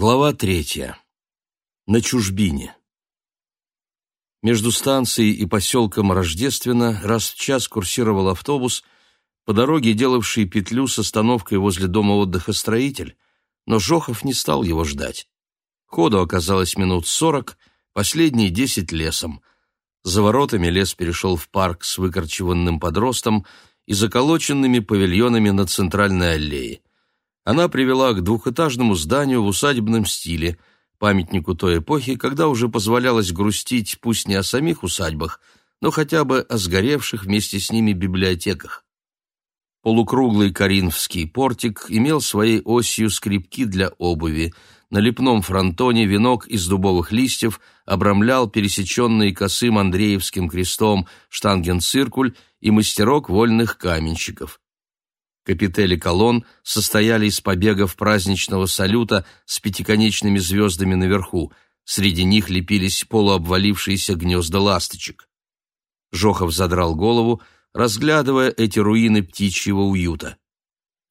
Глава третья. На чужбине. Между станцией и поселком Рождественно раз в час курсировал автобус, по дороге делавший петлю с остановкой возле дома отдыха «Строитель», но Жохов не стал его ждать. Ходу оказалось минут сорок, последние десять лесом. За воротами лес перешел в парк с выкорчеванным подростом и заколоченными павильонами на центральной аллее она привела к двухэтажному зданию в усадебном стиле, памятнику той эпохи, когда уже позволялось грустить пусть не о самих усадьбах, но хотя бы о сгоревших вместе с ними библиотеках. Полукруглый коринфский портик имел своей осью скрипки для обуви. На лепном фронтоне венок из дубовых листьев обрамлял пересеченный косым Андреевским крестом штангенциркуль и мастерок вольных каменщиков. Капители колонн состояли из побегов праздничного салюта с пятиконечными звездами наверху. Среди них лепились полуобвалившиеся гнезда ласточек. Жохов задрал голову, разглядывая эти руины птичьего уюта.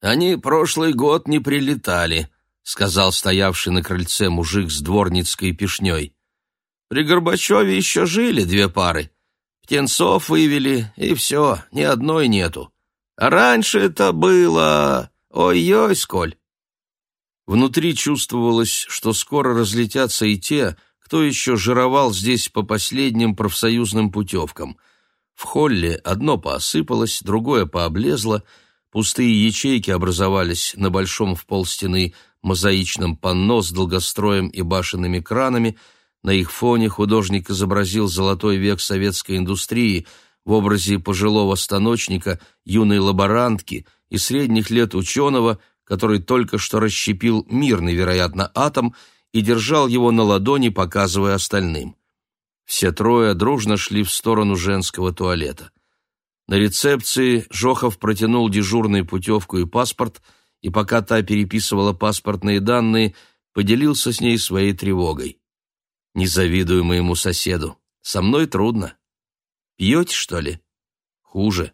«Они прошлый год не прилетали», — сказал стоявший на крыльце мужик с дворницкой пешней. «При Горбачеве еще жили две пары. Птенцов вывели, и все, ни одной нету. Раньше это было... Ой-ой, сколь!» Внутри чувствовалось, что скоро разлетятся и те, кто еще жировал здесь по последним профсоюзным путевкам. В холле одно поосыпалось, другое пооблезло, пустые ячейки образовались на большом в полстены мозаичном панно с долгостроем и башенными кранами, на их фоне художник изобразил золотой век советской индустрии — в образе пожилого станочника, юной лаборантки и средних лет ученого, который только что расщепил мирный, вероятно, атом и держал его на ладони, показывая остальным. Все трое дружно шли в сторону женского туалета. На рецепции Жохов протянул дежурной путевку и паспорт, и пока та переписывала паспортные данные, поделился с ней своей тревогой. «Не завидую моему соседу. Со мной трудно. Пьете, что ли? Хуже.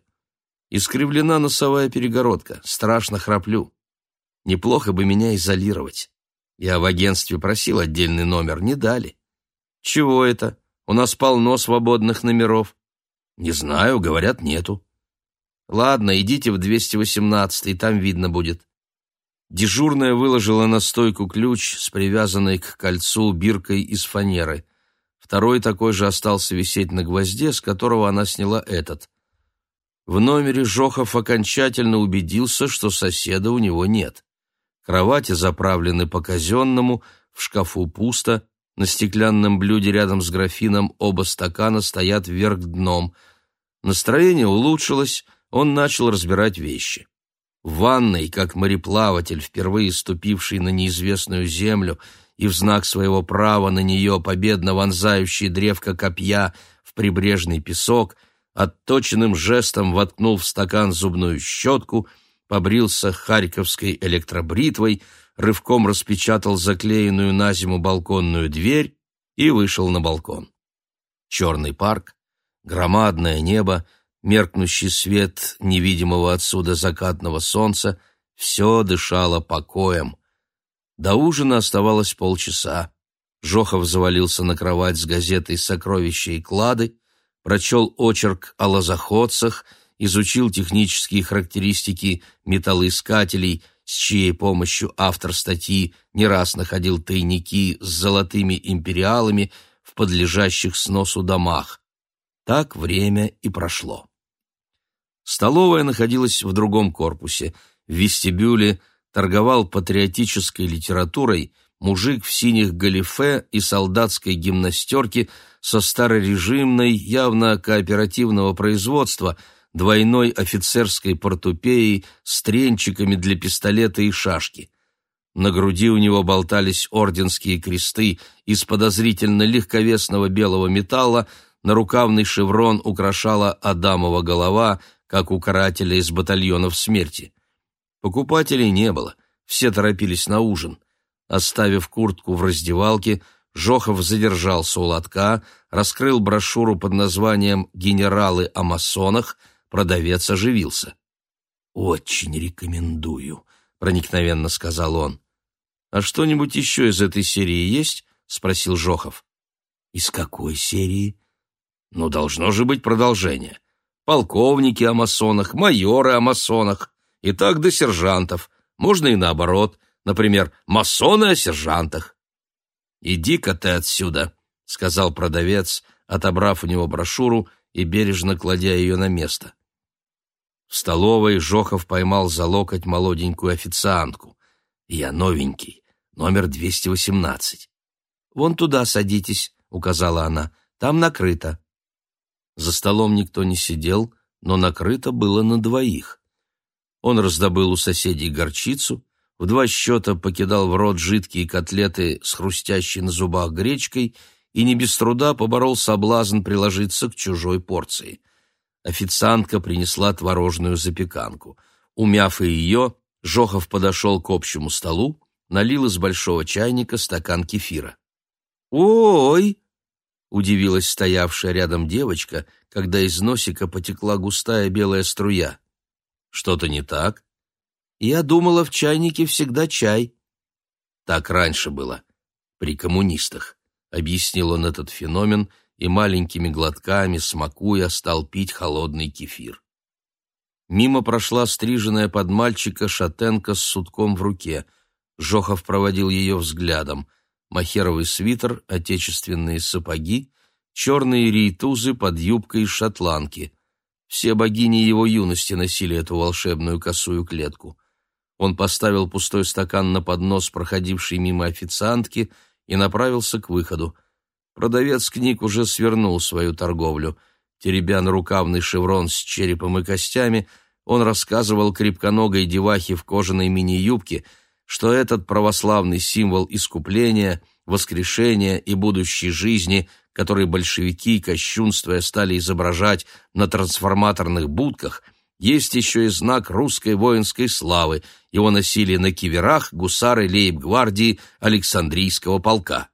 Искривлена носовая перегородка. Страшно храплю. Неплохо бы меня изолировать. Я в агентстве просил отдельный номер, не дали. Чего это? У нас полно свободных номеров. Не знаю, говорят, нету. Ладно, идите в 218, там видно будет. Дежурная выложила на стойку ключ с привязанной к кольцу биркой из фанеры. Второй такой же остался висеть на гвозде, с которого она сняла этот. В номере Жохов окончательно убедился, что соседа у него нет. Кровати заправлены по-казенному, в шкафу пусто, на стеклянном блюде рядом с графином оба стакана стоят вверх дном. Настроение улучшилось, он начал разбирать вещи. В ванной, как мореплаватель, впервые ступивший на неизвестную землю, и в знак своего права на нее победно вонзающий древко копья в прибрежный песок, отточенным жестом воткнул в стакан зубную щетку, побрился харьковской электробритвой, рывком распечатал заклеенную на зиму балконную дверь и вышел на балкон. Черный парк, громадное небо, меркнущий свет невидимого отсюда закатного солнца — все дышало покоем — до ужина оставалось полчаса. Жохов завалился на кровать с газетой «Сокровища и клады», прочел очерк о лозоходцах, изучил технические характеристики металлоискателей, с чьей помощью автор статьи не раз находил тайники с золотыми империалами в подлежащих сносу домах. Так время и прошло. Столовая находилась в другом корпусе, в вестибюле – торговал патриотической литературой мужик в синих галифе и солдатской гимнастерке со старорежимной, явно кооперативного производства, двойной офицерской портупеей с тренчиками для пистолета и шашки. На груди у него болтались орденские кресты из подозрительно легковесного белого металла, нарукавный шеврон украшала Адамова голова, как у карателя из батальонов смерти. Покупателей не было, все торопились на ужин. Оставив куртку в раздевалке, Жохов задержался у лотка, раскрыл брошюру под названием «Генералы о масонах», продавец оживился. «Очень рекомендую», — проникновенно сказал он. «А что-нибудь еще из этой серии есть?» — спросил Жохов. «Из какой серии?» «Ну, должно же быть продолжение. Полковники о масонах, майоры о масонах, и так до сержантов. Можно и наоборот. Например, масоны о сержантах». «Иди-ка ты отсюда», — сказал продавец, отобрав у него брошюру и бережно кладя ее на место. В столовой Жохов поймал за локоть молоденькую официантку. «Я новенький номер 218. «Вон туда садитесь», — указала она, — «там накрыто». За столом никто не сидел, но накрыто было на двоих. Он раздобыл у соседей горчицу, в два счета покидал в рот жидкие котлеты с хрустящей на зубах гречкой и не без труда поборол соблазн приложиться к чужой порции. Официантка принесла творожную запеканку. Умяв и ее, Жохов подошел к общему столу, налил из большого чайника стакан кефира. «Ой!» — удивилась стоявшая рядом девочка, когда из носика потекла густая белая струя. «Что-то не так?» «Я думала, в чайнике всегда чай». «Так раньше было, при коммунистах», — объяснил он этот феномен и маленькими глотками, смакуя, стал пить холодный кефир. Мимо прошла стриженная под мальчика шатенка с сутком в руке — Жохов проводил ее взглядом. Махеровый свитер, отечественные сапоги, черные рейтузы под юбкой шотландки. Все богини его юности носили эту волшебную косую клетку. Он поставил пустой стакан на поднос проходившей мимо официантки и направился к выходу. Продавец книг уже свернул свою торговлю. Теребя рукавный шеврон с черепом и костями, он рассказывал крепконогой девахе в кожаной мини-юбке — что этот православный символ искупления, воскрешения и будущей жизни, который большевики, кощунствуя, стали изображать на трансформаторных будках, есть еще и знак русской воинской славы, его носили на киверах гусары лейб-гвардии Александрийского полка.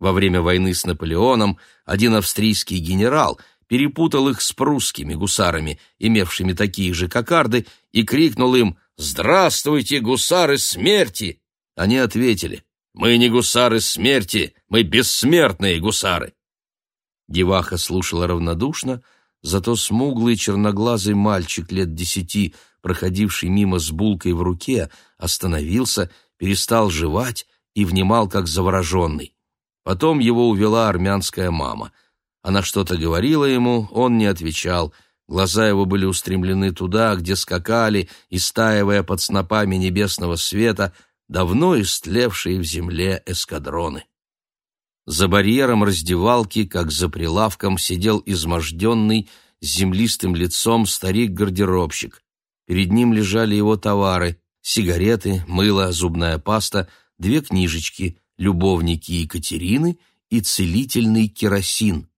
Во время войны с Наполеоном один австрийский генерал перепутал их с прусскими гусарами, имевшими такие же кокарды, и крикнул им «Здравствуйте, гусары смерти!» Они ответили, «Мы не гусары смерти, мы бессмертные гусары!» Деваха слушала равнодушно, зато смуглый черноглазый мальчик лет десяти, проходивший мимо с булкой в руке, остановился, перестал жевать и внимал как завороженный. Потом его увела армянская мама. Она что-то говорила ему, он не отвечал — Глаза его были устремлены туда, где скакали, истаивая под снопами небесного света, давно истлевшие в земле эскадроны. За барьером раздевалки, как за прилавком, сидел изможденный, с землистым лицом старик-гардеробщик. Перед ним лежали его товары — сигареты, мыло, зубная паста, две книжечки «Любовники Екатерины» и «Целительный керосин».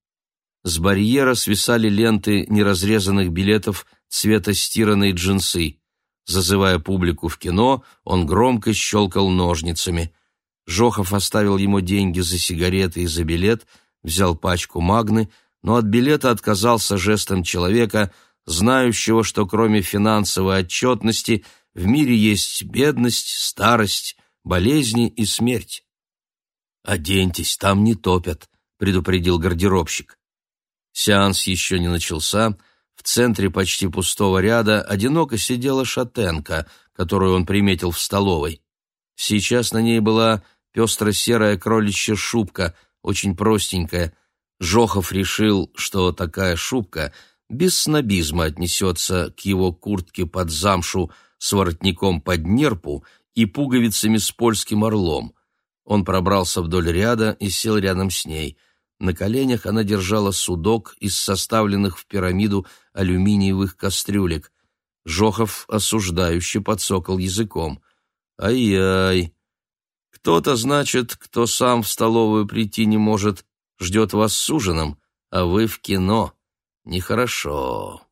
С барьера свисали ленты неразрезанных билетов цвета стиранной джинсы. Зазывая публику в кино, он громко щелкал ножницами. Жохов оставил ему деньги за сигареты и за билет, взял пачку магны, но от билета отказался жестом человека, знающего, что кроме финансовой отчетности в мире есть бедность, старость, болезни и смерть. «Оденьтесь, там не топят», — предупредил гардеробщик. Сеанс еще не начался. В центре почти пустого ряда одиноко сидела шатенка, которую он приметил в столовой. Сейчас на ней была пестро-серая кроличья шубка, очень простенькая. Жохов решил, что такая шубка без снобизма отнесется к его куртке под замшу с воротником под нерпу и пуговицами с польским орлом. Он пробрался вдоль ряда и сел рядом с ней. На коленях она держала судок из составленных в пирамиду алюминиевых кастрюлек. Жохов осуждающе подсокал языком. «Ай-яй! Кто-то, значит, кто сам в столовую прийти не может, ждет вас с ужином, а вы в кино. Нехорошо».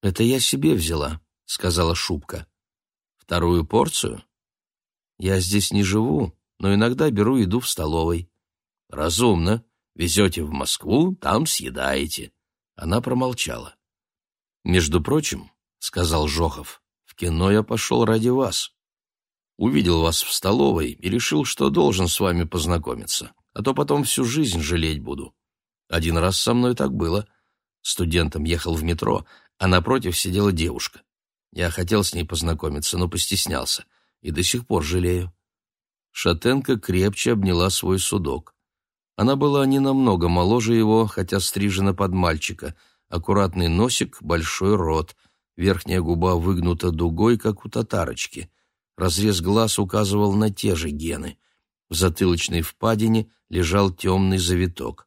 «Это я себе взяла», — сказала Шубка. «Вторую порцию? Я здесь не живу, но иногда беру еду в столовой». «Разумно. Везете в Москву, там съедаете». Она промолчала. «Между прочим, — сказал Жохов, — в кино я пошел ради вас». Увидел вас в столовой и решил, что должен с вами познакомиться, а то потом всю жизнь жалеть буду. Один раз со мной так было. Студентом ехал в метро, а напротив сидела девушка. Я хотел с ней познакомиться, но постеснялся. И до сих пор жалею. Шатенко крепче обняла свой судок. Она была не намного моложе его, хотя стрижена под мальчика. Аккуратный носик, большой рот. Верхняя губа выгнута дугой, как у татарочки. Разрез глаз указывал на те же гены. В затылочной впадине лежал темный завиток.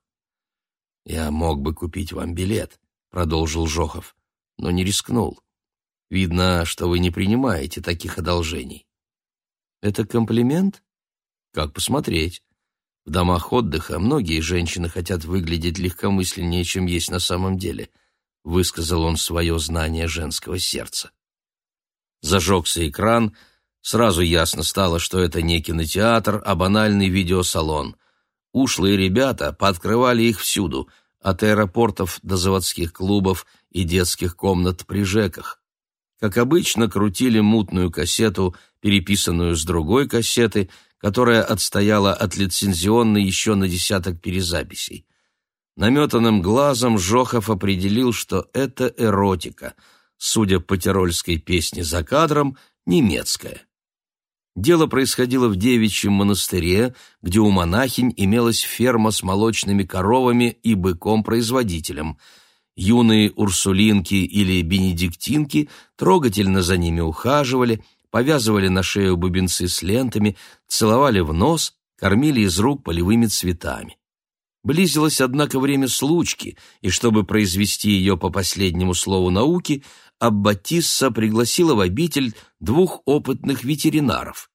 «Я мог бы купить вам билет», — продолжил Жохов, — «но не рискнул. Видно, что вы не принимаете таких одолжений». «Это комплимент?» «Как посмотреть. В домах отдыха многие женщины хотят выглядеть легкомысленнее, чем есть на самом деле», — высказал он свое знание женского сердца. Зажегся экран — Сразу ясно стало, что это не кинотеатр, а банальный видеосалон. Ушлые ребята пооткрывали их всюду, от аэропортов до заводских клубов и детских комнат при ЖЭКах. Как обычно, крутили мутную кассету, переписанную с другой кассеты, которая отстояла от лицензионной еще на десяток перезаписей. Наметанным глазом Жохов определил, что это эротика, судя по тирольской песне за кадром, немецкая. Дело происходило в девичьем монастыре, где у монахинь имелась ферма с молочными коровами и быком-производителем. Юные урсулинки или бенедиктинки трогательно за ними ухаживали, повязывали на шею бубенцы с лентами, целовали в нос, кормили из рук полевыми цветами. Близилось, однако, время случки, и чтобы произвести ее по последнему слову науки, Аббатисса пригласила в обитель двух опытных ветеринаров.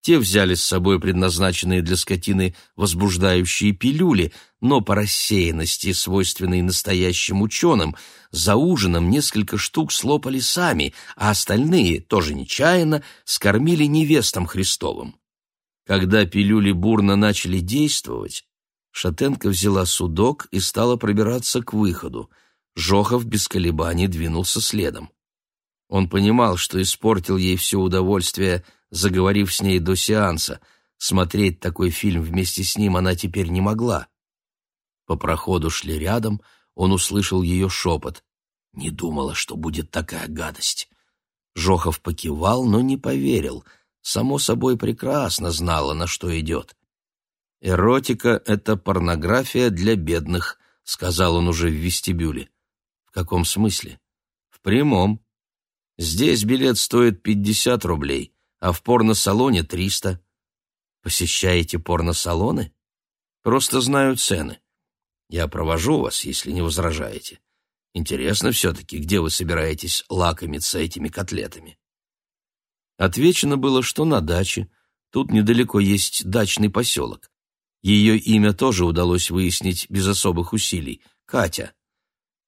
Те взяли с собой предназначенные для скотины возбуждающие пилюли, но по рассеянности, свойственной настоящим ученым, за ужином несколько штук слопали сами, а остальные, тоже нечаянно, скормили невестам Христовым. Когда пилюли бурно начали действовать, Шатенко взяла судок и стала пробираться к выходу — Жохов без колебаний двинулся следом. Он понимал, что испортил ей все удовольствие, заговорив с ней до сеанса. Смотреть такой фильм вместе с ним она теперь не могла. По проходу шли рядом, он услышал ее шепот. Не думала, что будет такая гадость. Жохов покивал, но не поверил. Само собой прекрасно знала, на что идет. «Эротика — это порнография для бедных», — сказал он уже в вестибюле каком смысле? В прямом. Здесь билет стоит 50 рублей, а в порносалоне 300. Посещаете порносалоны? Просто знаю цены. Я провожу вас, если не возражаете. Интересно все-таки, где вы собираетесь лакомиться этими котлетами? Отвечено было, что на даче. Тут недалеко есть дачный поселок. Ее имя тоже удалось выяснить без особых усилий — Катя.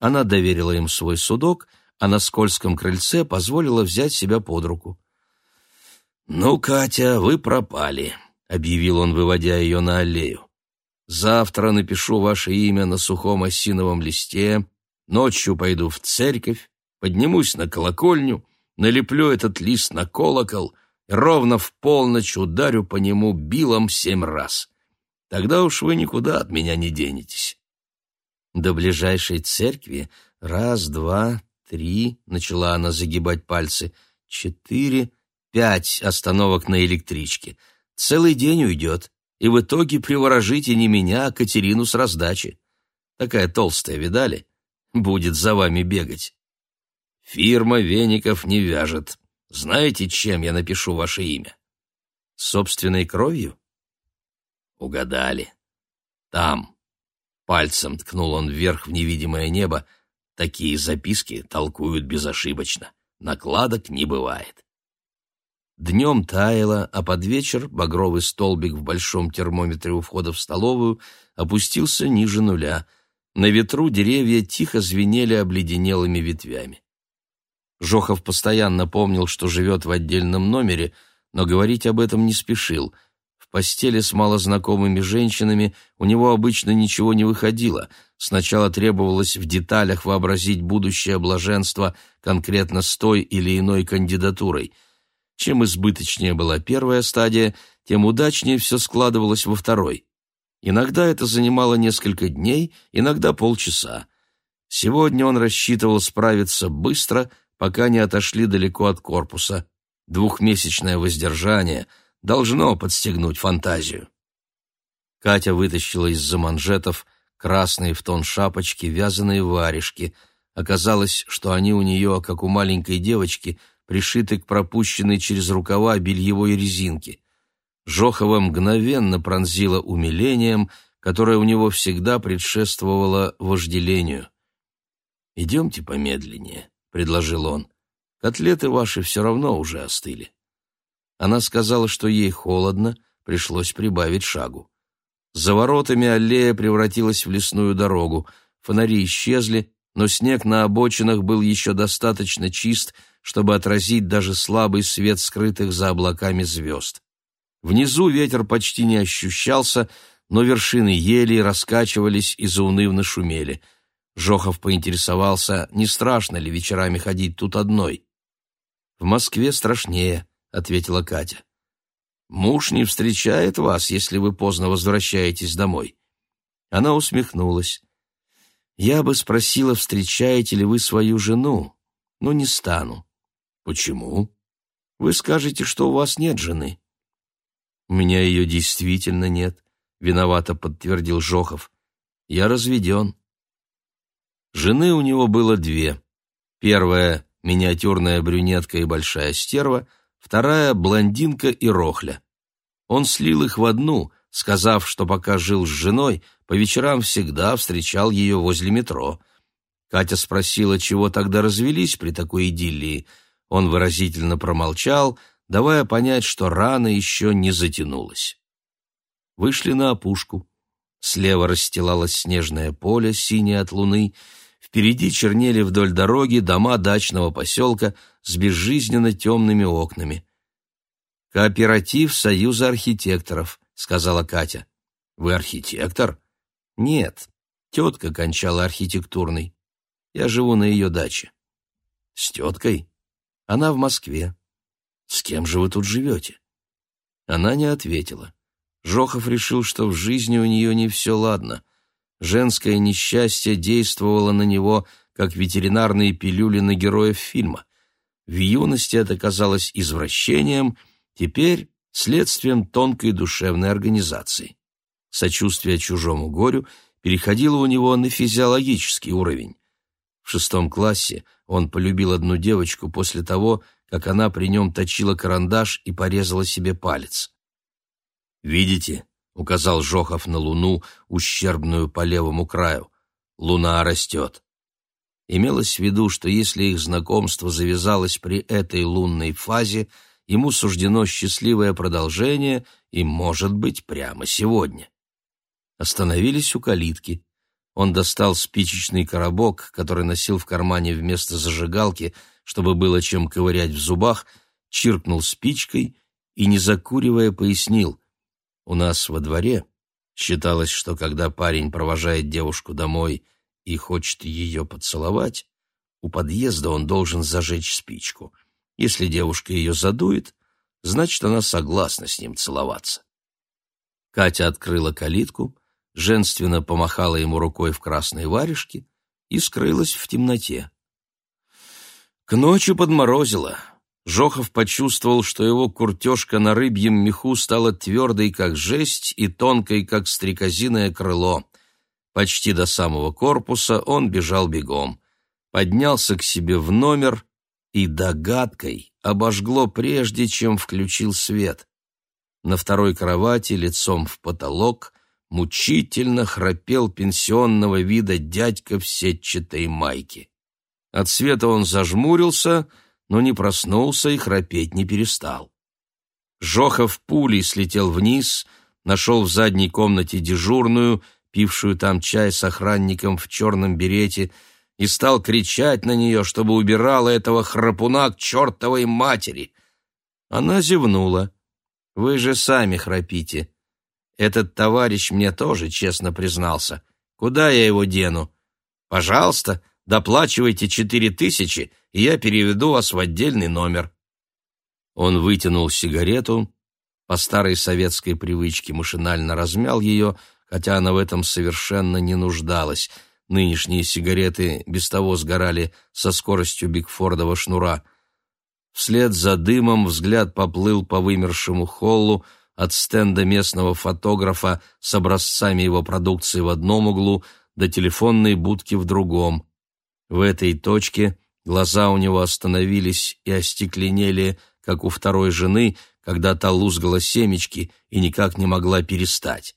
Она доверила им свой судок, а на скользком крыльце позволила взять себя под руку. «Ну, Катя, вы пропали», — объявил он, выводя ее на аллею. «Завтра напишу ваше имя на сухом осиновом листе, ночью пойду в церковь, поднимусь на колокольню, налеплю этот лист на колокол и ровно в полночь ударю по нему билом семь раз. Тогда уж вы никуда от меня не денетесь. До ближайшей церкви раз, два, три, начала она загибать пальцы, четыре, пять остановок на электричке. Целый день уйдет, и в итоге приворожите не меня, а Катерину с раздачи. Такая толстая, видали? Будет за вами бегать. Фирма веников не вяжет. Знаете, чем я напишу ваше имя? Собственной кровью? Угадали. Там, Пальцем ткнул он вверх в невидимое небо. Такие записки толкуют безошибочно. Накладок не бывает. Днем таяло, а под вечер багровый столбик в большом термометре у входа в столовую опустился ниже нуля. На ветру деревья тихо звенели обледенелыми ветвями. Жохов постоянно помнил, что живет в отдельном номере, но говорить об этом не спешил — в постели с малознакомыми женщинами у него обычно ничего не выходило. Сначала требовалось в деталях вообразить будущее блаженство конкретно с той или иной кандидатурой. Чем избыточнее была первая стадия, тем удачнее все складывалось во второй. Иногда это занимало несколько дней, иногда полчаса. Сегодня он рассчитывал справиться быстро, пока не отошли далеко от корпуса. Двухмесячное воздержание должно подстегнуть фантазию. Катя вытащила из-за манжетов красные в тон шапочки вязаные варежки. Оказалось, что они у нее, как у маленькой девочки, пришиты к пропущенной через рукава бельевой резинке. Жохова мгновенно пронзила умилением, которое у него всегда предшествовало вожделению. «Идемте помедленнее», — предложил он. «Котлеты ваши все равно уже остыли». Она сказала, что ей холодно, пришлось прибавить шагу. За воротами аллея превратилась в лесную дорогу. Фонари исчезли, но снег на обочинах был еще достаточно чист, чтобы отразить даже слабый свет скрытых за облаками звезд. Внизу ветер почти не ощущался, но вершины елей раскачивались и заунывно шумели. Жохов поинтересовался, не страшно ли вечерами ходить тут одной. «В Москве страшнее», — ответила Катя. «Муж не встречает вас, если вы поздно возвращаетесь домой». Она усмехнулась. «Я бы спросила, встречаете ли вы свою жену, но не стану». «Почему?» «Вы скажете, что у вас нет жены». «У меня ее действительно нет», — виновато подтвердил Жохов. «Я разведен». Жены у него было две. Первая — миниатюрная брюнетка и большая стерва, вторая — блондинка и рохля. Он слил их в одну, сказав, что пока жил с женой, по вечерам всегда встречал ее возле метро. Катя спросила, чего тогда развелись при такой идиллии. Он выразительно промолчал, давая понять, что рана еще не затянулась. Вышли на опушку. Слева расстилалось снежное поле, синее от луны. Впереди чернели вдоль дороги дома дачного поселка с безжизненно темными окнами. «Кооператив Союза архитекторов», — сказала Катя. «Вы архитектор?» «Нет, тетка кончала архитектурный. Я живу на ее даче». «С теткой?» «Она в Москве». «С кем же вы тут живете?» Она не ответила. Жохов решил, что в жизни у нее не все ладно. Женское несчастье действовало на него, как ветеринарные пилюли на героев фильма. В юности это казалось извращением, теперь — следствием тонкой душевной организации. Сочувствие чужому горю переходило у него на физиологический уровень. В шестом классе он полюбил одну девочку после того, как она при нем точила карандаш и порезала себе палец. «Видите?» — указал Жохов на луну, ущербную по левому краю. «Луна растет». Имелось в виду, что если их знакомство завязалось при этой лунной фазе, ему суждено счастливое продолжение и, может быть, прямо сегодня. Остановились у калитки. Он достал спичечный коробок, который носил в кармане вместо зажигалки, чтобы было чем ковырять в зубах, чиркнул спичкой и, не закуривая, пояснил. «У нас во дворе считалось, что когда парень провожает девушку домой и хочет ее поцеловать, у подъезда он должен зажечь спичку. Если девушка ее задует, значит, она согласна с ним целоваться». Катя открыла калитку, женственно помахала ему рукой в красной варежке и скрылась в темноте. К ночи подморозило. Жохов почувствовал, что его куртежка на рыбьем меху стала твердой, как жесть, и тонкой, как стрекозиное крыло. Почти до самого корпуса он бежал бегом. Поднялся к себе в номер и догадкой обожгло прежде, чем включил свет. На второй кровати, лицом в потолок, мучительно храпел пенсионного вида дядька в сетчатой майке. От света он зажмурился, но не проснулся и храпеть не перестал. Жохов пулей слетел вниз, нашел в задней комнате дежурную, пившую там чай с охранником в черном берете, и стал кричать на нее, чтобы убирала этого храпуна к чертовой матери. Она зевнула. «Вы же сами храпите», этот товарищ мне тоже честно признался. Куда я его дену? Пожалуйста, доплачивайте четыре тысячи, и я переведу вас в отдельный номер. Он вытянул сигарету, по старой советской привычке машинально размял ее, хотя она в этом совершенно не нуждалась. Нынешние сигареты без того сгорали со скоростью Бигфордова шнура. Вслед за дымом взгляд поплыл по вымершему холлу, от стенда местного фотографа с образцами его продукции в одном углу до телефонной будки в другом. В этой точке глаза у него остановились и остекленели, как у второй жены, когда та лузгала семечки и никак не могла перестать.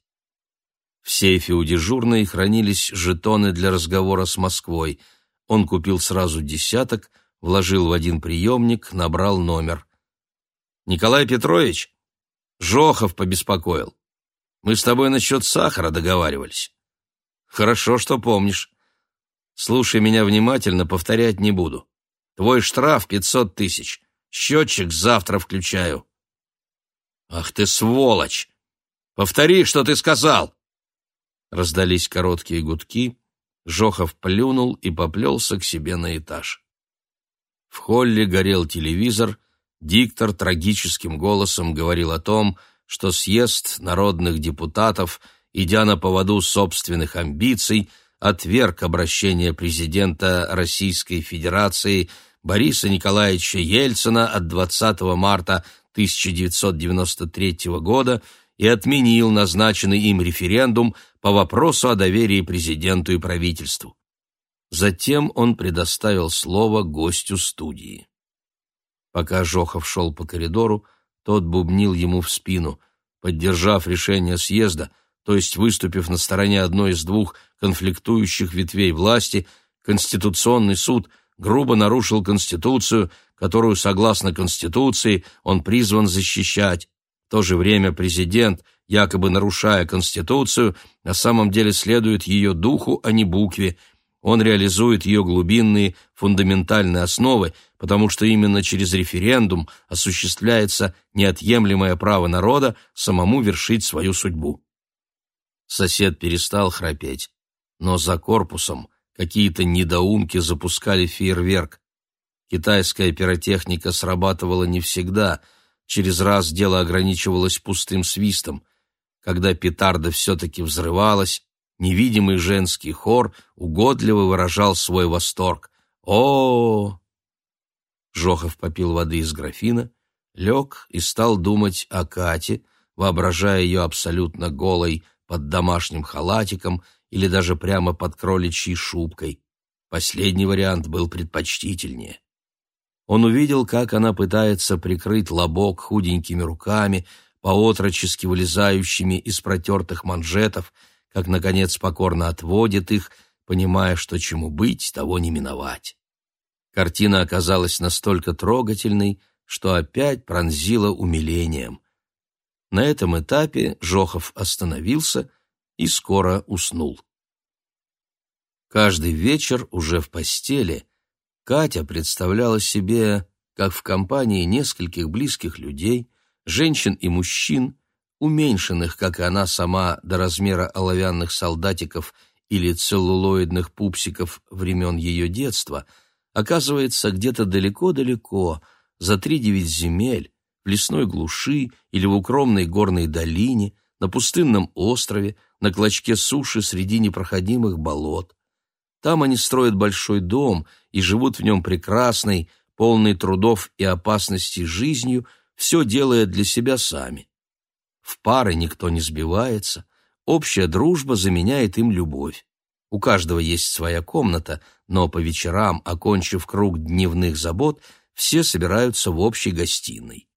В сейфе у дежурной хранились жетоны для разговора с Москвой. Он купил сразу десяток, вложил в один приемник, набрал номер. «Николай Петрович?» Жохов побеспокоил. Мы с тобой насчет сахара договаривались. Хорошо, что помнишь. Слушай меня внимательно, повторять не буду. Твой штраф пятьсот тысяч. Счетчик завтра включаю. Ах ты сволочь! Повтори, что ты сказал. Раздались короткие гудки. Жохов плюнул и поплелся к себе на этаж. В холле горел телевизор — Диктор трагическим голосом говорил о том, что съезд народных депутатов, идя на поводу собственных амбиций, отверг обращение президента Российской Федерации Бориса Николаевича Ельцина от 20 марта 1993 года и отменил назначенный им референдум по вопросу о доверии президенту и правительству. Затем он предоставил слово гостю студии. Пока Жохов шел по коридору, тот бубнил ему в спину. Поддержав решение съезда, то есть выступив на стороне одной из двух конфликтующих ветвей власти, Конституционный суд грубо нарушил Конституцию, которую, согласно Конституции, он призван защищать. В то же время президент, якобы нарушая Конституцию, на самом деле следует ее духу, а не букве – он реализует ее глубинные, фундаментальные основы, потому что именно через референдум осуществляется неотъемлемое право народа самому вершить свою судьбу. Сосед перестал храпеть, но за корпусом какие-то недоумки запускали фейерверк. Китайская пиротехника срабатывала не всегда, через раз дело ограничивалось пустым свистом. Когда петарда все-таки взрывалась, невидимый женский хор угодливо выражал свой восторг. о, Жохов попил воды из графина, лег и стал думать о Кате, воображая ее абсолютно голой под домашним халатиком или даже прямо под кроличьей шубкой. Последний вариант был предпочтительнее. Он увидел, как она пытается прикрыть лобок худенькими руками, поотрочески вылезающими из протертых манжетов, как, наконец, покорно отводит их, понимая, что чему быть, того не миновать. Картина оказалась настолько трогательной, что опять пронзила умилением. На этом этапе Жохов остановился и скоро уснул. Каждый вечер уже в постели Катя представляла себе, как в компании нескольких близких людей, женщин и мужчин, уменьшенных, как и она сама, до размера оловянных солдатиков или целлулоидных пупсиков времен ее детства, оказывается где-то далеко-далеко, за три-девять земель, в лесной глуши или в укромной горной долине, на пустынном острове, на клочке суши среди непроходимых болот. Там они строят большой дом и живут в нем прекрасной, полной трудов и опасностей жизнью, все делая для себя сами. В пары никто не сбивается, общая дружба заменяет им любовь. У каждого есть своя комната, но по вечерам, окончив круг дневных забот, все собираются в общей гостиной.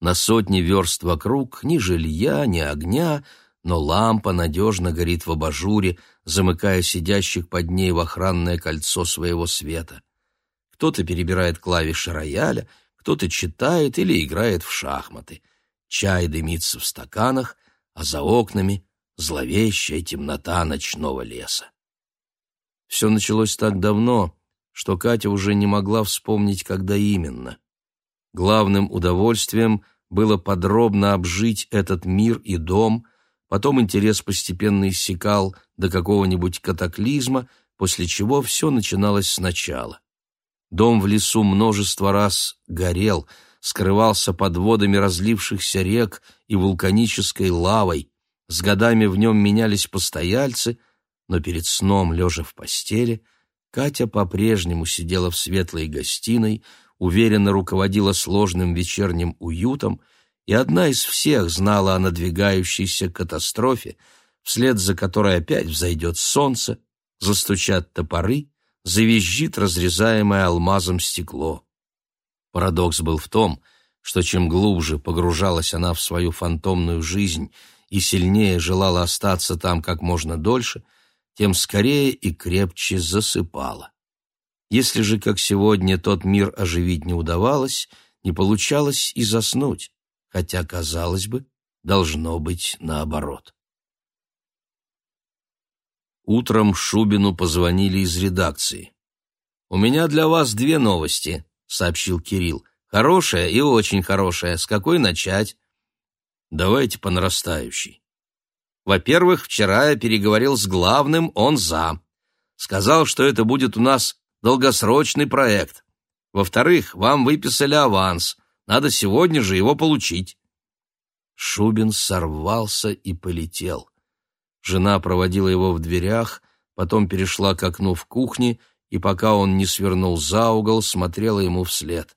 На сотни верст вокруг ни жилья, ни огня, но лампа надежно горит в абажуре, замыкая сидящих под ней в охранное кольцо своего света. Кто-то перебирает клавиши рояля, кто-то читает или играет в шахматы — Чай дымится в стаканах, а за окнами зловещая темнота ночного леса. Все началось так давно, что Катя уже не могла вспомнить, когда именно. Главным удовольствием было подробно обжить этот мир и дом, потом интерес постепенно иссякал до какого-нибудь катаклизма, после чего все начиналось сначала. Дом в лесу множество раз горел — скрывался под водами разлившихся рек и вулканической лавой. С годами в нем менялись постояльцы, но перед сном, лежа в постели, Катя по-прежнему сидела в светлой гостиной, уверенно руководила сложным вечерним уютом и одна из всех знала о надвигающейся катастрофе, вслед за которой опять взойдет солнце, застучат топоры, завизжит разрезаемое алмазом стекло. Парадокс был в том, что чем глубже погружалась она в свою фантомную жизнь и сильнее желала остаться там как можно дольше, тем скорее и крепче засыпала. Если же, как сегодня, тот мир оживить не удавалось, не получалось и заснуть, хотя, казалось бы, должно быть наоборот. Утром Шубину позвонили из редакции. «У меня для вас две новости», — сообщил Кирилл. «Хорошая и очень хорошая. С какой начать?» «Давайте по нарастающей». «Во-первых, вчера я переговорил с главным, он за. Сказал, что это будет у нас долгосрочный проект. Во-вторых, вам выписали аванс. Надо сегодня же его получить». Шубин сорвался и полетел. Жена проводила его в дверях, потом перешла к окну в кухне и, пока он не свернул за угол, смотрела ему вслед.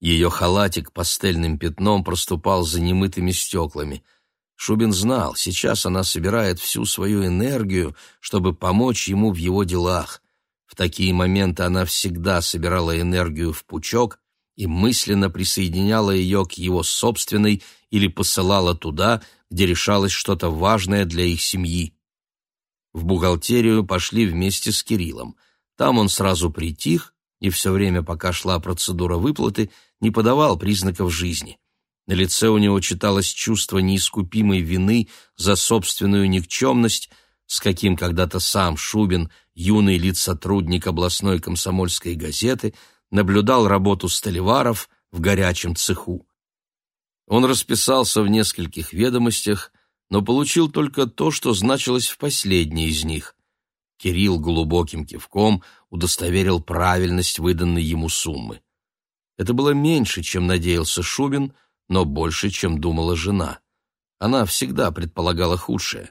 Ее халатик пастельным пятном проступал за немытыми стеклами. Шубин знал, сейчас она собирает всю свою энергию, чтобы помочь ему в его делах. В такие моменты она всегда собирала энергию в пучок и мысленно присоединяла ее к его собственной или посылала туда, где решалось что-то важное для их семьи. В бухгалтерию пошли вместе с Кириллом. Там он сразу притих и все время, пока шла процедура выплаты, не подавал признаков жизни. На лице у него читалось чувство неискупимой вины за собственную никчемность, с каким когда-то сам Шубин, юный лицотрудник областной комсомольской газеты, наблюдал работу столеваров в горячем цеху. Он расписался в нескольких ведомостях, но получил только то, что значилось в последней из них. Кирилл глубоким кивком удостоверил правильность выданной ему суммы. Это было меньше, чем надеялся Шубин, но больше, чем думала жена. Она всегда предполагала худшее.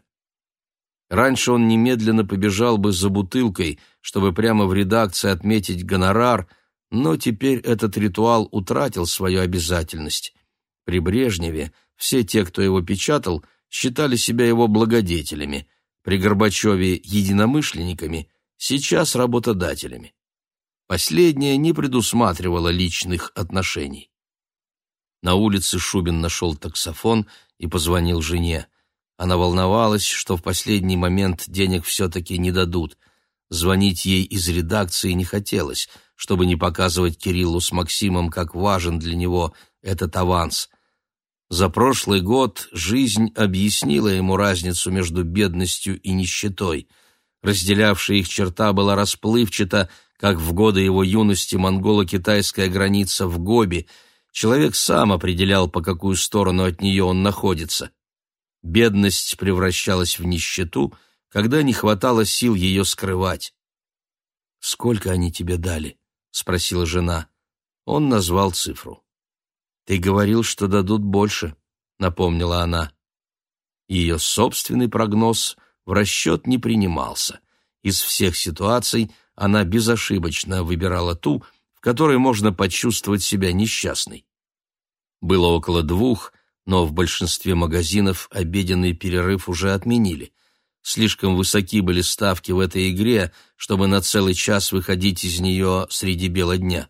Раньше он немедленно побежал бы за бутылкой, чтобы прямо в редакции отметить гонорар, но теперь этот ритуал утратил свою обязательность. При Брежневе все те, кто его печатал, считали себя его благодетелями, при Горбачеве – единомышленниками, сейчас – работодателями. Последнее не предусматривало личных отношений. На улице Шубин нашел таксофон и позвонил жене. Она волновалась, что в последний момент денег все-таки не дадут. Звонить ей из редакции не хотелось, чтобы не показывать Кириллу с Максимом, как важен для него этот аванс. За прошлый год жизнь объяснила ему разницу между бедностью и нищетой. Разделявшая их черта была расплывчата, как в годы его юности монголо-китайская граница в Гоби. Человек сам определял, по какую сторону от нее он находится. Бедность превращалась в нищету, когда не хватало сил ее скрывать. «Сколько они тебе дали?» — спросила жена. Он назвал цифру. «Ты говорил, что дадут больше», — напомнила она. Ее собственный прогноз в расчет не принимался. Из всех ситуаций она безошибочно выбирала ту, в которой можно почувствовать себя несчастной. Было около двух, но в большинстве магазинов обеденный перерыв уже отменили. Слишком высоки были ставки в этой игре, чтобы на целый час выходить из нее среди бела дня.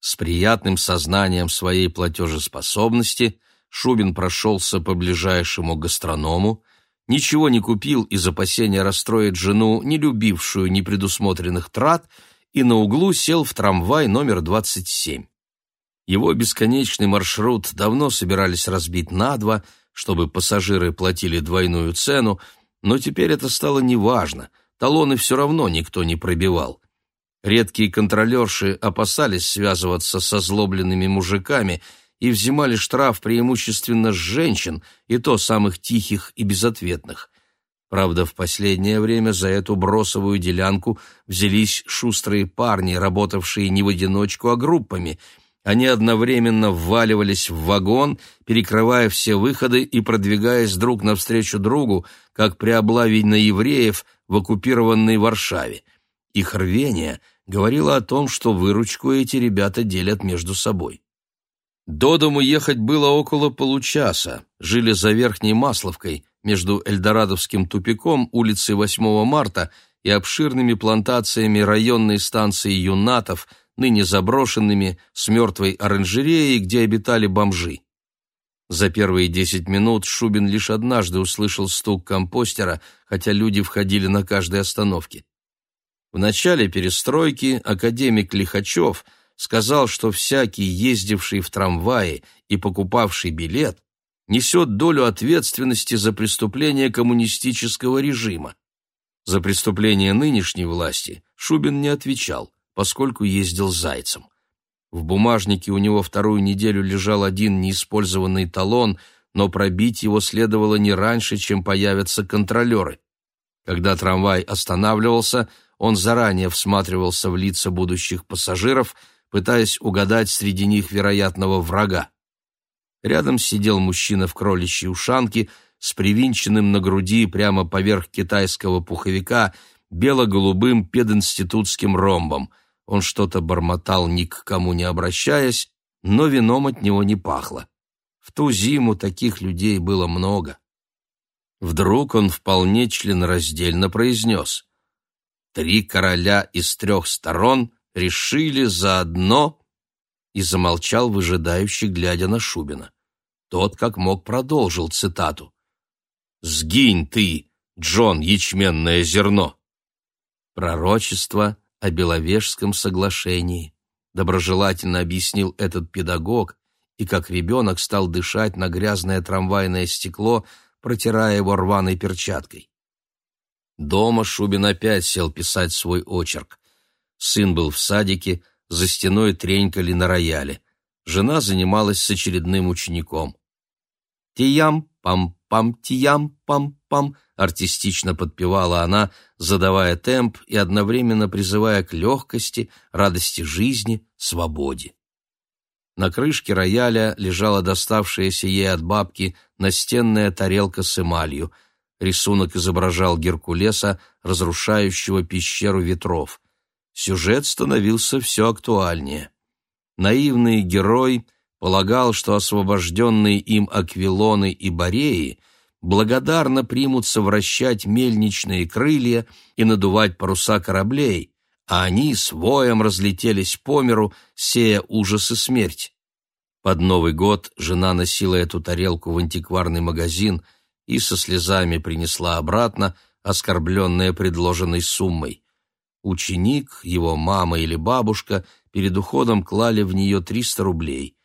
С приятным сознанием своей платежеспособности Шубин прошелся по ближайшему гастроному, ничего не купил из опасения расстроить жену, не любившую непредусмотренных трат, и на углу сел в трамвай номер 27. Его бесконечный маршрут давно собирались разбить на два, чтобы пассажиры платили двойную цену, но теперь это стало неважно, талоны все равно никто не пробивал. Редкие контролерши опасались связываться со злобленными мужиками и взимали штраф преимущественно с женщин, и то самых тихих и безответных. Правда, в последнее время за эту бросовую делянку взялись шустрые парни, работавшие не в одиночку, а группами. Они одновременно вваливались в вагон, перекрывая все выходы и продвигаясь друг навстречу другу, как при облаве на евреев в оккупированной Варшаве. Их рвение говорило о том, что выручку эти ребята делят между собой. До дому ехать было около получаса. Жили за Верхней Масловкой, между Эльдорадовским тупиком, улицей 8 марта и обширными плантациями районной станции юнатов, ныне заброшенными, с мертвой оранжереей, где обитали бомжи. За первые десять минут Шубин лишь однажды услышал стук компостера, хотя люди входили на каждой остановке. В начале перестройки академик Лихачев сказал, что всякий, ездивший в трамвае и покупавший билет, несет долю ответственности за преступление коммунистического режима. За преступление нынешней власти Шубин не отвечал поскольку ездил зайцем. В бумажнике у него вторую неделю лежал один неиспользованный талон, но пробить его следовало не раньше, чем появятся контролеры. Когда трамвай останавливался, он заранее всматривался в лица будущих пассажиров, пытаясь угадать среди них вероятного врага. Рядом сидел мужчина в кроличьей ушанке с привинченным на груди прямо поверх китайского пуховика бело-голубым пединститутским ромбом — он что-то бормотал, ни к кому не обращаясь, но вином от него не пахло. В ту зиму таких людей было много. Вдруг он вполне членораздельно произнес. «Три короля из трех сторон решили заодно...» и замолчал, выжидающий, глядя на Шубина. Тот, как мог, продолжил цитату. «Сгинь ты, Джон, ячменное зерно!» Пророчество о Беловежском соглашении. Доброжелательно объяснил этот педагог и как ребенок стал дышать на грязное трамвайное стекло, протирая его рваной перчаткой. Дома Шубин опять сел писать свой очерк. Сын был в садике, за стеной тренькали на рояле. Жена занималась с очередным учеником. «Тиям, пам-пам, тиям, пам-пам», артистично подпевала она, задавая темп и одновременно призывая к легкости, радости жизни, свободе. На крышке рояля лежала доставшаяся ей от бабки настенная тарелка с эмалью. Рисунок изображал Геркулеса, разрушающего пещеру ветров. Сюжет становился все актуальнее. Наивный герой полагал, что освобожденные им Аквилоны и Бореи благодарно примутся вращать мельничные крылья и надувать паруса кораблей, а они с воем разлетелись по миру, сея ужас и смерть. Под Новый год жена носила эту тарелку в антикварный магазин и со слезами принесла обратно, оскорбленная предложенной суммой. Ученик, его мама или бабушка перед уходом клали в нее 300 рублей.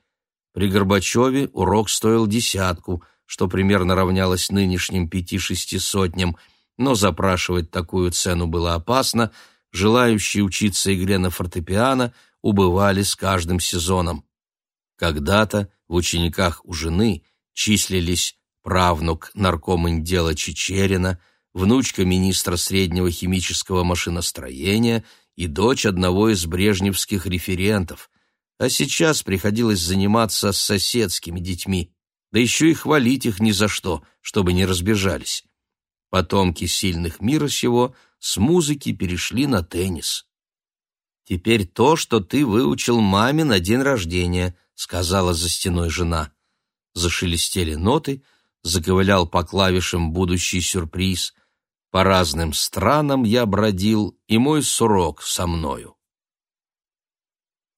При Горбачеве урок стоил десятку – что примерно равнялось нынешним пяти-шести сотням, но запрашивать такую цену было опасно, желающие учиться игре на фортепиано убывали с каждым сезоном. Когда-то в учениках у жены числились правнук наркоминдела Чечерина, внучка министра среднего химического машиностроения и дочь одного из брежневских референтов. А сейчас приходилось заниматься с соседскими детьми, да еще и хвалить их ни за что, чтобы не разбежались. Потомки сильных мира сего с музыки перешли на теннис. «Теперь то, что ты выучил маме на день рождения», — сказала за стеной жена. Зашелестели ноты, заковылял по клавишам будущий сюрприз. По разным странам я бродил, и мой сурок со мною.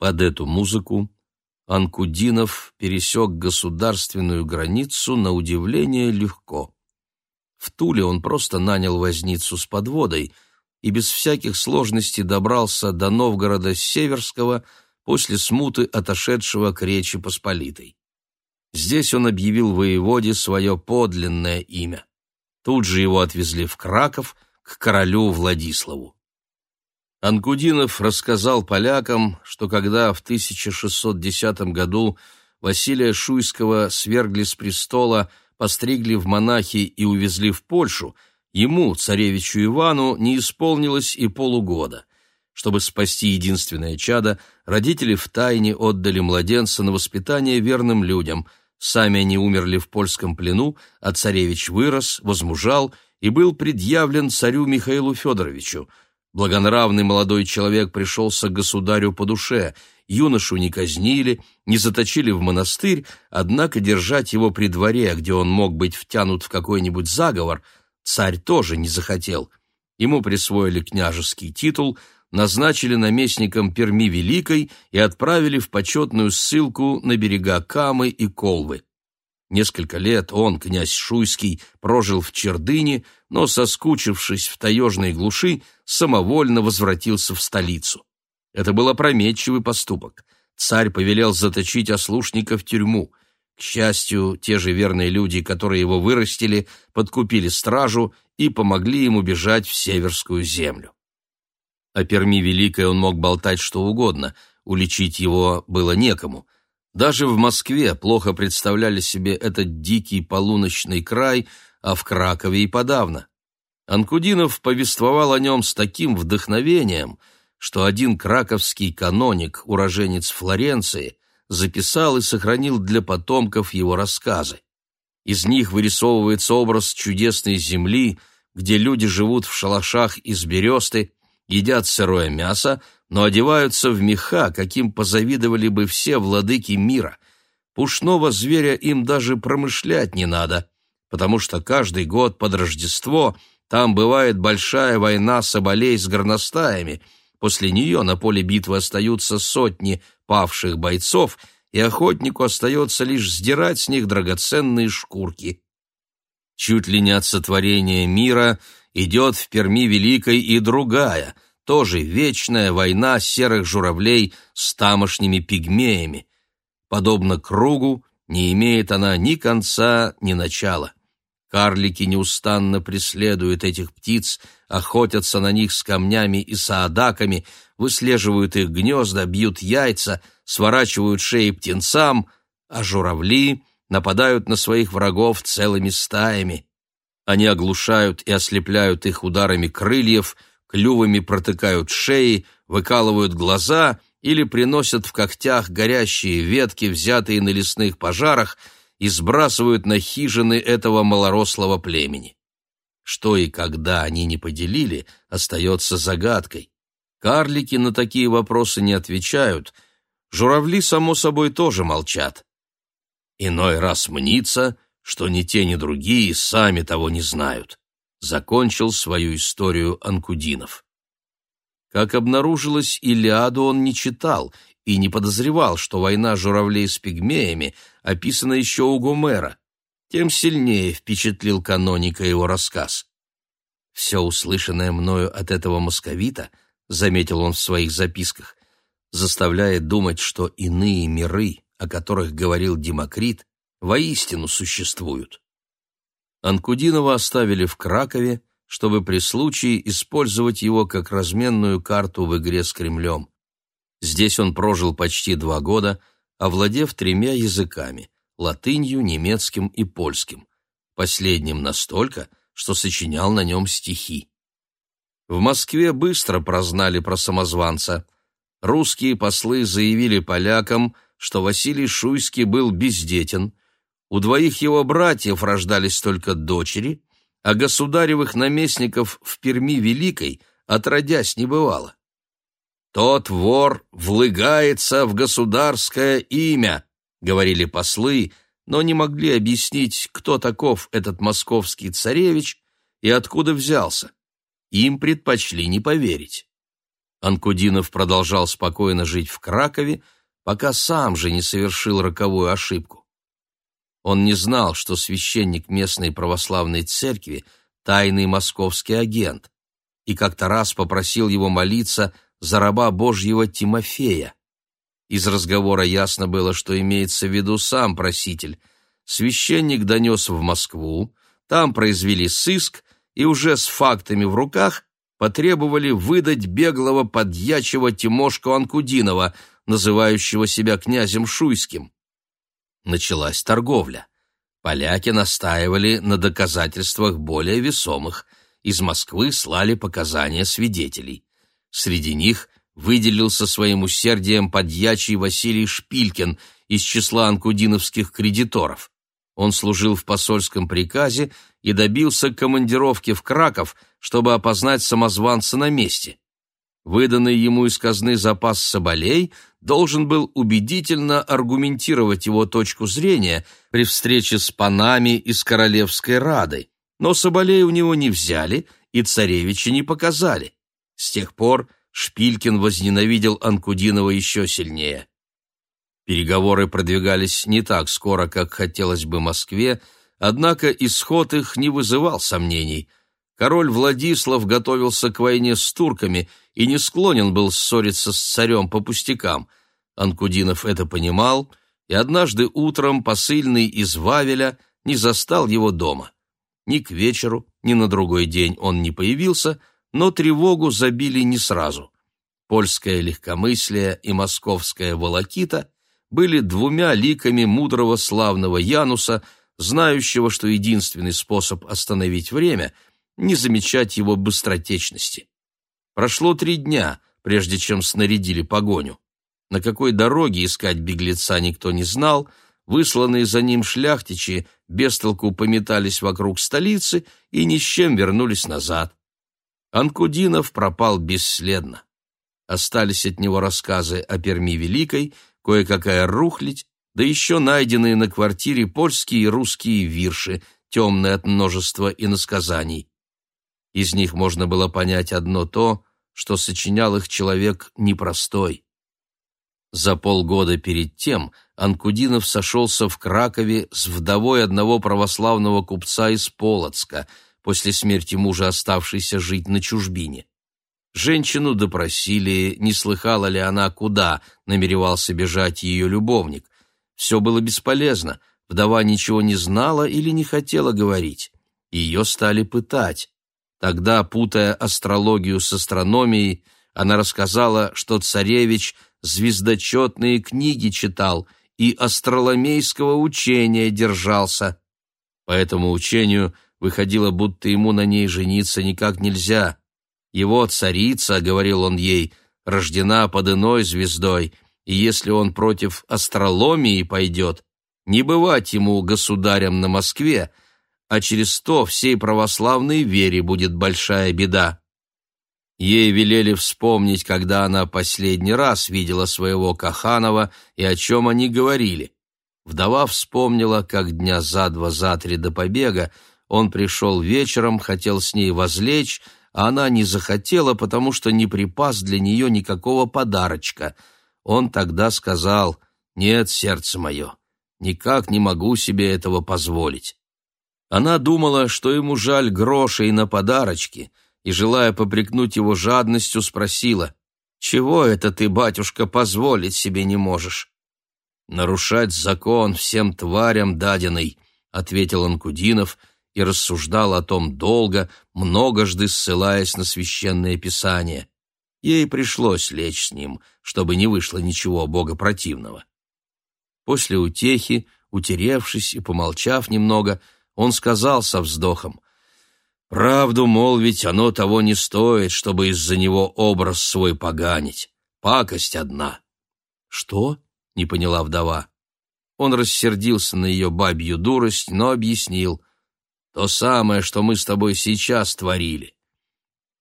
Под эту музыку Анкудинов пересек государственную границу на удивление легко. В Туле он просто нанял возницу с подводой и без всяких сложностей добрался до Новгорода Северского после смуты, отошедшего к Речи Посполитой. Здесь он объявил воеводе свое подлинное имя. Тут же его отвезли в Краков к королю Владиславу. Анкудинов рассказал полякам, что когда в 1610 году Василия Шуйского свергли с престола, постригли в монахи и увезли в Польшу, ему, царевичу Ивану, не исполнилось и полугода. Чтобы спасти единственное чадо, родители втайне отдали младенца на воспитание верным людям. Сами они умерли в польском плену, а царевич вырос, возмужал и был предъявлен царю Михаилу Федоровичу. Благонравный молодой человек пришелся государю по душе, юношу не казнили, не заточили в монастырь, однако держать его при дворе, где он мог быть втянут в какой-нибудь заговор, царь тоже не захотел. Ему присвоили княжеский титул – назначили наместником Перми Великой и отправили в почетную ссылку на берега Камы и Колвы. Несколько лет он, князь Шуйский, прожил в Чердыне, но, соскучившись в таежной глуши, самовольно возвратился в столицу. Это был опрометчивый поступок. Царь повелел заточить ослушника в тюрьму. К счастью, те же верные люди, которые его вырастили, подкупили стражу и помогли ему бежать в Северскую землю. О Перми Великой он мог болтать что угодно, уличить его было некому. Даже в Москве плохо представляли себе этот дикий полуночный край, а в Кракове и подавно. Анкудинов повествовал о нем с таким вдохновением, что один краковский каноник, уроженец Флоренции, записал и сохранил для потомков его рассказы. Из них вырисовывается образ чудесной земли, где люди живут в шалашах из бересты, едят сырое мясо, но одеваются в меха, каким позавидовали бы все владыки мира. Пушного зверя им даже промышлять не надо, потому что каждый год под Рождество там бывает большая война соболей с горностаями. После нее на поле битвы остаются сотни павших бойцов, и охотнику остается лишь сдирать с них драгоценные шкурки. Чуть ли не от сотворения мира идет в Перми Великой и другая, тоже вечная война серых журавлей с тамошними пигмеями. Подобно кругу, не имеет она ни конца, ни начала. Карлики неустанно преследуют этих птиц, охотятся на них с камнями и саадаками, выслеживают их гнезда, бьют яйца, сворачивают шеи птенцам, а журавли нападают на своих врагов целыми стаями. Они оглушают и ослепляют их ударами крыльев, клювами протыкают шеи, выкалывают глаза или приносят в когтях горящие ветки, взятые на лесных пожарах, и сбрасывают на хижины этого малорослого племени. Что и когда они не поделили, остается загадкой. Карлики на такие вопросы не отвечают, журавли, само собой, тоже молчат. Иной раз мнится, что ни те, ни другие сами того не знают. Закончил свою историю Анкудинов. Как обнаружилось, Илиаду он не читал и не подозревал, что война журавлей с пигмеями описана еще у Гомера. Тем сильнее впечатлил каноника его рассказ. «Все услышанное мною от этого московита», — заметил он в своих записках, заставляет думать, что иные миры, о которых говорил Демокрит, воистину существуют. Анкудинова оставили в Кракове, чтобы при случае использовать его как разменную карту в игре с Кремлем. Здесь он прожил почти два года, овладев тремя языками – латынью, немецким и польским. Последним настолько, что сочинял на нем стихи. В Москве быстро прознали про самозванца. Русские послы заявили полякам, что Василий Шуйский был бездетен – у двоих его братьев рождались только дочери, а государевых наместников в Перми Великой отродясь не бывало. «Тот вор влыгается в государское имя», — говорили послы, но не могли объяснить, кто таков этот московский царевич и откуда взялся. Им предпочли не поверить. Анкудинов продолжал спокойно жить в Кракове, пока сам же не совершил роковую ошибку. Он не знал, что священник местной православной церкви – тайный московский агент, и как-то раз попросил его молиться за раба Божьего Тимофея. Из разговора ясно было, что имеется в виду сам проситель. Священник донес в Москву, там произвели сыск и уже с фактами в руках потребовали выдать беглого подьячего Тимошку Анкудинова, называющего себя князем Шуйским началась торговля. Поляки настаивали на доказательствах более весомых. Из Москвы слали показания свидетелей. Среди них выделился своим усердием подьячий Василий Шпилькин из числа анкудиновских кредиторов. Он служил в посольском приказе и добился командировки в Краков, чтобы опознать самозванца на месте. Выданный ему из казны запас соболей должен был убедительно аргументировать его точку зрения при встрече с панами из Королевской Рады, но соболей у него не взяли и царевича не показали. С тех пор Шпилькин возненавидел Анкудинова еще сильнее. Переговоры продвигались не так скоро, как хотелось бы Москве, однако исход их не вызывал сомнений. Король Владислав готовился к войне с турками и не склонен был ссориться с царем по пустякам. Анкудинов это понимал, и однажды утром посыльный из Вавеля не застал его дома. Ни к вечеру, ни на другой день он не появился, но тревогу забили не сразу. Польское легкомыслие и московская волокита были двумя ликами мудрого славного Януса, знающего, что единственный способ остановить время — не замечать его быстротечности. Прошло три дня, прежде чем снарядили погоню. На какой дороге искать беглеца никто не знал, высланные за ним шляхтичи бестолку пометались вокруг столицы и ни с чем вернулись назад. Анкудинов пропал бесследно. Остались от него рассказы о Перми Великой, кое-какая рухлядь, да еще найденные на квартире польские и русские вирши, темные от множества иносказаний. Из них можно было понять одно то, что сочинял их человек непростой. За полгода перед тем Анкудинов сошелся в Кракове с вдовой одного православного купца из Полоцка, после смерти мужа оставшейся жить на чужбине. Женщину допросили, не слыхала ли она, куда намеревался бежать ее любовник. Все было бесполезно, вдова ничего не знала или не хотела говорить. Ее стали пытать. Тогда, путая астрологию с астрономией, она рассказала, что царевич звездочетные книги читал и астроломейского учения держался. По этому учению выходило, будто ему на ней жениться никак нельзя. Его царица, — говорил он ей, — рождена под иной звездой, и если он против астрологии пойдет, не бывать ему государем на Москве, — а через то всей православной вере будет большая беда. Ей велели вспомнить, когда она последний раз видела своего Каханова и о чем они говорили. Вдова вспомнила, как дня за два, за три до побега он пришел вечером, хотел с ней возлечь, а она не захотела, потому что не припас для нее никакого подарочка. Он тогда сказал «Нет, сердце мое, никак не могу себе этого позволить». Она думала, что ему жаль грошей на подарочки, и, желая попрекнуть его жадностью, спросила, «Чего это ты, батюшка, позволить себе не можешь?» «Нарушать закон всем тварям даденный», — ответил Анкудинов и рассуждал о том долго, многожды ссылаясь на священное писание. Ей пришлось лечь с ним, чтобы не вышло ничего богопротивного. После утехи, утеревшись и помолчав немного, — он сказал со вздохом, «Правду молвить оно того не стоит, чтобы из-за него образ свой поганить. Пакость одна». «Что?» — не поняла вдова. Он рассердился на ее бабью дурость, но объяснил. «То самое, что мы с тобой сейчас творили».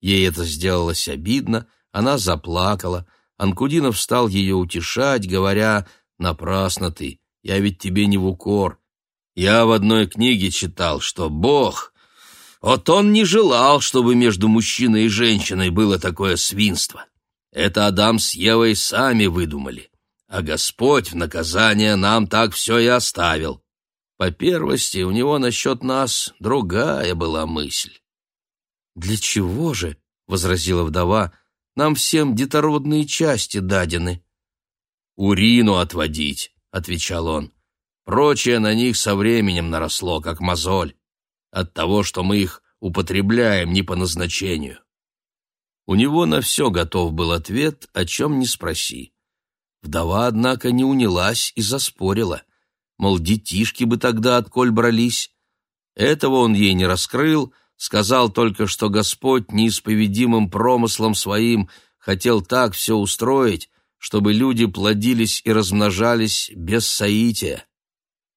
Ей это сделалось обидно, она заплакала. Анкудинов стал ее утешать, говоря, «Напрасно ты, я ведь тебе не в укор. Я в одной книге читал, что Бог... Вот он не желал, чтобы между мужчиной и женщиной было такое свинство. Это Адам с Евой сами выдумали. А Господь в наказание нам так все и оставил. По первости, у него насчет нас другая была мысль. «Для чего же, — возразила вдова, — нам всем детородные части дадены?» «Урину отводить», — отвечал он. Прочее на них со временем наросло, как мозоль, от того, что мы их употребляем не по назначению. У него на все готов был ответ, о чем не спроси. Вдова, однако, не унялась и заспорила. Мол, детишки бы тогда отколь брались. Этого он ей не раскрыл, сказал только, что Господь неисповедимым промыслом своим хотел так все устроить, чтобы люди плодились и размножались без соития.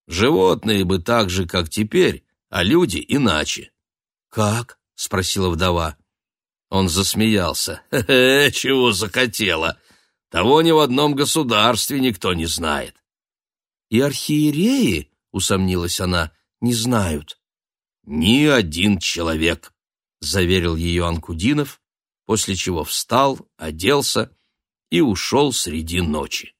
Животные бы так же, как теперь, а люди иначе. «Как?» — спросила вдова. Он засмеялся. «Хе-хе, чего захотела? Того ни в одном государстве никто не знает». «И архиереи, — усомнилась она, — не знают». «Ни один человек», — заверил ее Анкудинов, после чего встал, оделся и ушел среди ночи.